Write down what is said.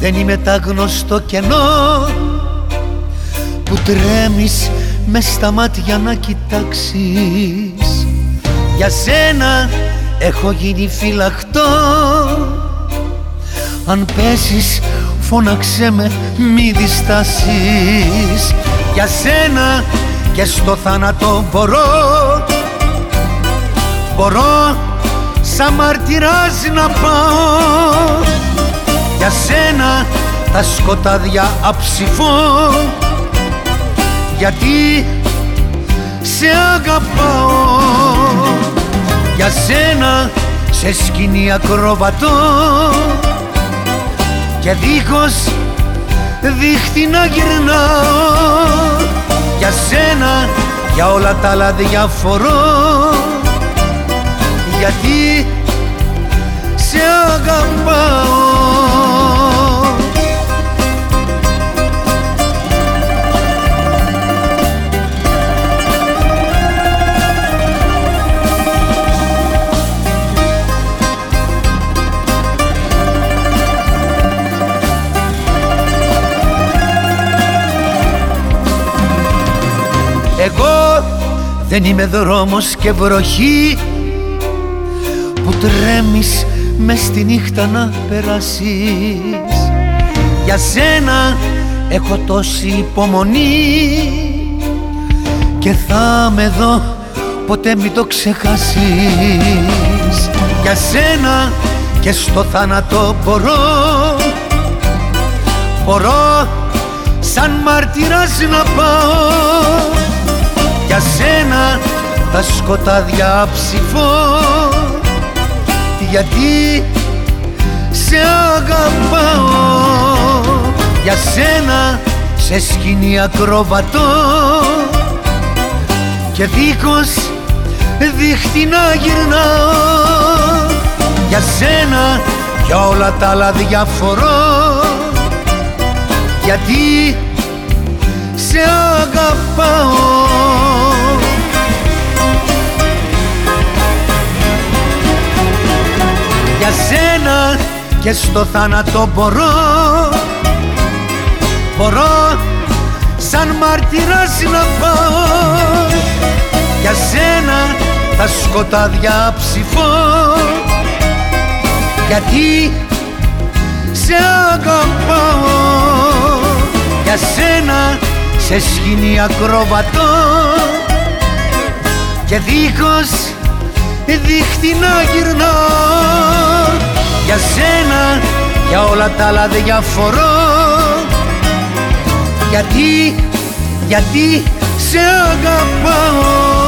δεν είμαι τα γνωστό κενό που τρέμεις μες στα μάτια να κοιτάξεις. Για σένα έχω γίνει φυλαχτό αν πέσεις φώναξέ με μη διστάσεις. Για σένα και στο θάνατο μπορώ. Μπορώ σαν μαρτυράς να πάω για σένα τα σκοτάδια αψηφώ. Γιατί σε αγαπάω. Για σένα σε σκηνή ακροβατώ. Και δίχως δίχτυ να γυρνάω. Για σένα για όλα τα άλλα διαφορώ δεν είμαι δρόμος και βροχή που τρέμεις μες στη νύχτα να περάσεις. Για σένα έχω τόση υπομονή και θα με δω ποτέ μην το ξεχάσεις. Για σένα και στο θάνατο μπορώ Μπορώ σαν μάρτυρας να πάω Για σένα τα σκοτάδια ψηφώ. Γιατί σε αγαπάω. Για σένα σε σκηνή ακροβατώ. Και δίχως δίχτυ να γυρνάω. Για σένα κι όλα τα άλλα διαφορώ. Γιατί σε αγαπάω Για σένα και στο θάνατο μπορώ. Μπορώ σαν μάρτυρας να πάω. Για σένα τα σκοτάδια ψηφώ. Γιατί σε αγαπάω Για σένα σε σκηνή ακροβατώ. Και δίχως δίχτυ να γυρνάω Για σένα, για όλα τα άλλα διαφορώ. Γιατί, γιατί σε αγαπάω